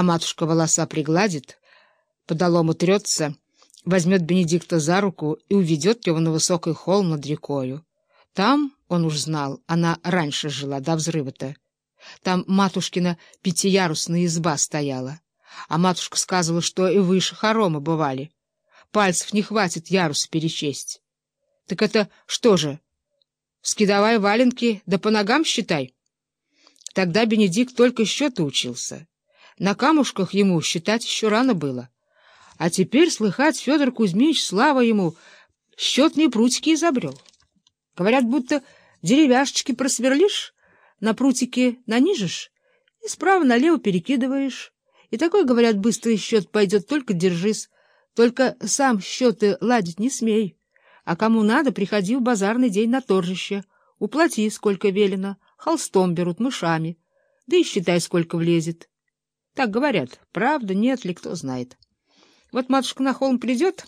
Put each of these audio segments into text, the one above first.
А матушка волоса пригладит, подолом утрется, возьмет Бенедикта за руку и уведет его на высокий холм над рекою. Там, он уж знал, она раньше жила, до взрыва-то. Там матушкина пятиярусная изба стояла, а матушка сказала, что и выше хоромы бывали. Пальцев не хватит ярус перечесть. Так это что же, скидавай валенки, да по ногам считай? Тогда Бенедикт только счета учился. На камушках ему считать еще рано было. А теперь, слыхать, Федор Кузьмич, слава ему, счетные прутики изобрел. Говорят, будто деревяшечки просверлишь, на прутике нанижешь и справа налево перекидываешь. И такой, говорят, быстрый счет пойдет, только держись. Только сам счеты ладить не смей. А кому надо, приходи в базарный день на торжище. Уплати, сколько велено, холстом берут, мышами. Да и считай, сколько влезет. Так говорят, правда, нет ли, кто знает. Вот матушка на холм придет,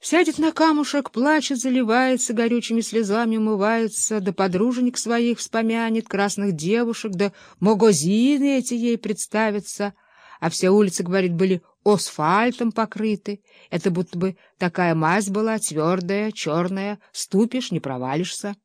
сядет на камушек, плачет, заливается, горючими слезами умывается, да подруженик своих вспомянет, красных девушек, да магазины эти ей представятся, а все улицы, говорит, были асфальтом покрыты. Это будто бы такая мазь была, твердая, черная, ступишь, не провалишься.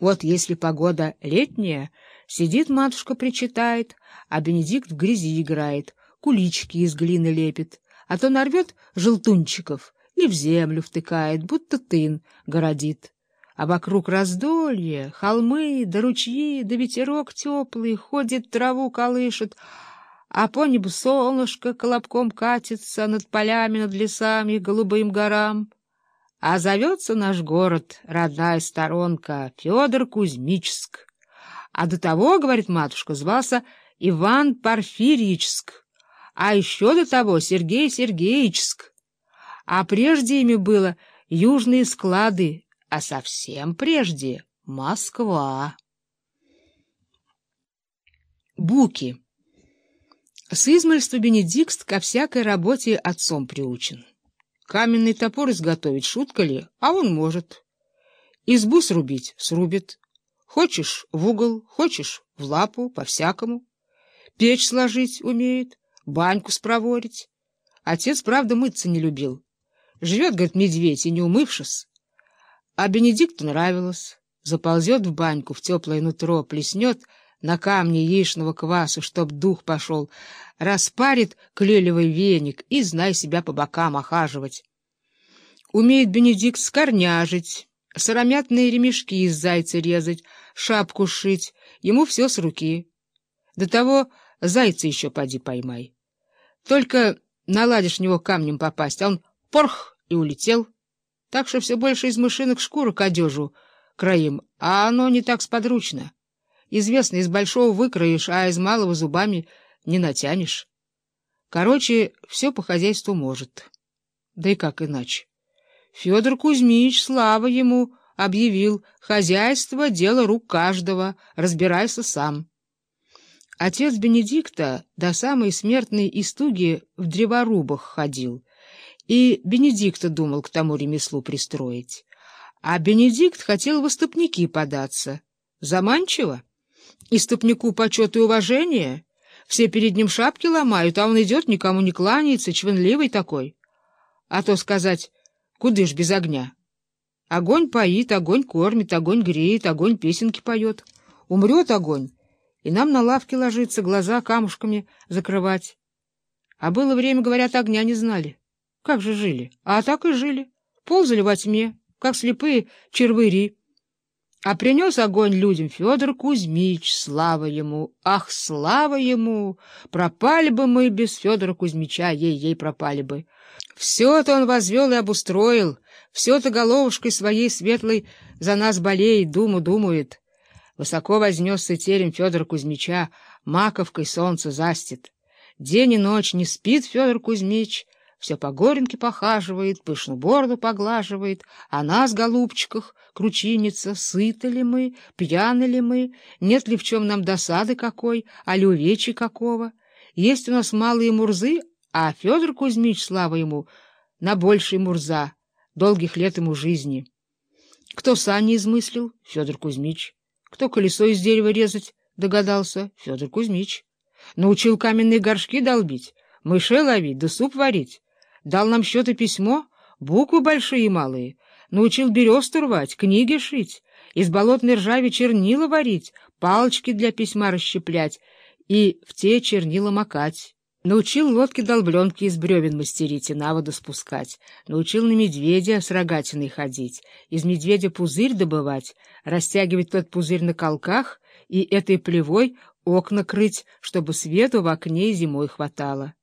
Вот если погода летняя, сидит матушка, причитает, а Бенедикт в грязи играет, кулички из глины лепит, а то нарвет желтунчиков и в землю втыкает, будто тын городит. А вокруг раздолье, холмы, да ручьи, да ветерок теплый, ходит, траву колышет, а по небу солнышко колобком катится над полями, над лесами, голубым горам. А зовется наш город, родная сторонка, Федор Кузьмичск. А до того, говорит матушка, звался Иван Порфирьичск, а еще до того Сергей Сергеевичск. А прежде ими было южные склады, а совсем прежде Москва. Буки с измольства Бенедикт ко всякой работе отцом приучен. Каменный топор изготовить шутка ли, а он может. Избу срубить — срубит. Хочешь — в угол, хочешь — в лапу, по-всякому. Печь сложить умеет, баньку спроворить. Отец, правда, мыться не любил. Живет, говорит, медведь, и не умывшись. А Бенедикту нравилось. Заползет в баньку, в теплое нутро, плеснет — на камне яичного кваса, чтоб дух пошел, распарит клелевый веник и, знай себя, по бокам охаживать. Умеет Бенедикт скорняжить, сыромятные ремешки из зайца резать, шапку шить, ему все с руки. До того зайца еще поди поймай. Только наладишь в него камнем попасть, а он порх и улетел. Так что все больше из мышинок шкурок одежу краим, а оно не так сподручно. Известно, из большого выкроишь, а из малого зубами не натянешь. Короче, все по хозяйству может. Да и как иначе? Федор Кузьмич, слава ему, объявил, хозяйство — дело рук каждого, разбирайся сам. Отец Бенедикта до самой смертной истуги в древорубах ходил, и Бенедикта думал к тому ремеслу пристроить. А Бенедикт хотел в оступники податься. Заманчиво? И ступнику почет и уважение. Все перед ним шапки ломают, а он идет, никому не кланяется, чванливый такой. А то сказать, куды ж без огня? Огонь поит, огонь кормит, огонь греет, огонь песенки поет. Умрет огонь, и нам на лавке ложиться, глаза камушками закрывать. А было время, говорят, огня не знали. Как же жили? А так и жили. Ползали во тьме, как слепые червыри. А принес огонь людям Федор Кузьмич, слава ему, ах, слава ему! Пропали бы мы без Федора Кузьмича, ей-ей пропали бы. Все-то он возвел и обустроил, все-то головушкой своей светлой за нас болеет, думу думает. Высоко вознесся терем Федора Кузьмича, маковкой солнце застит. День и ночь не спит Федор Кузьмич, все по горенке похаживает, пышную бороду поглаживает, а нас, голубчиках, кручинится, сыты ли мы, пьяны ли мы, нет ли в чем нам досады какой, а ли какого. Есть у нас малые мурзы, а Федор Кузьмич, слава ему, на большей мурза, долгих лет ему жизни. Кто сани измыслил? Федор Кузьмич. Кто колесо из дерева резать? Догадался. Федор Кузьмич. Научил каменные горшки долбить, мышей ловить да суп варить. Дал нам счет и письмо, буквы большие и малые. Научил бересту рвать, книги шить, из болотной ржави чернила варить, палочки для письма расщеплять и в те чернила макать. Научил лодки-долбленки из бревен мастерить и на воду спускать. Научил на медведя с рогатиной ходить, из медведя пузырь добывать, растягивать тот пузырь на колках и этой плевой окна крыть, чтобы свету в окне зимой хватало.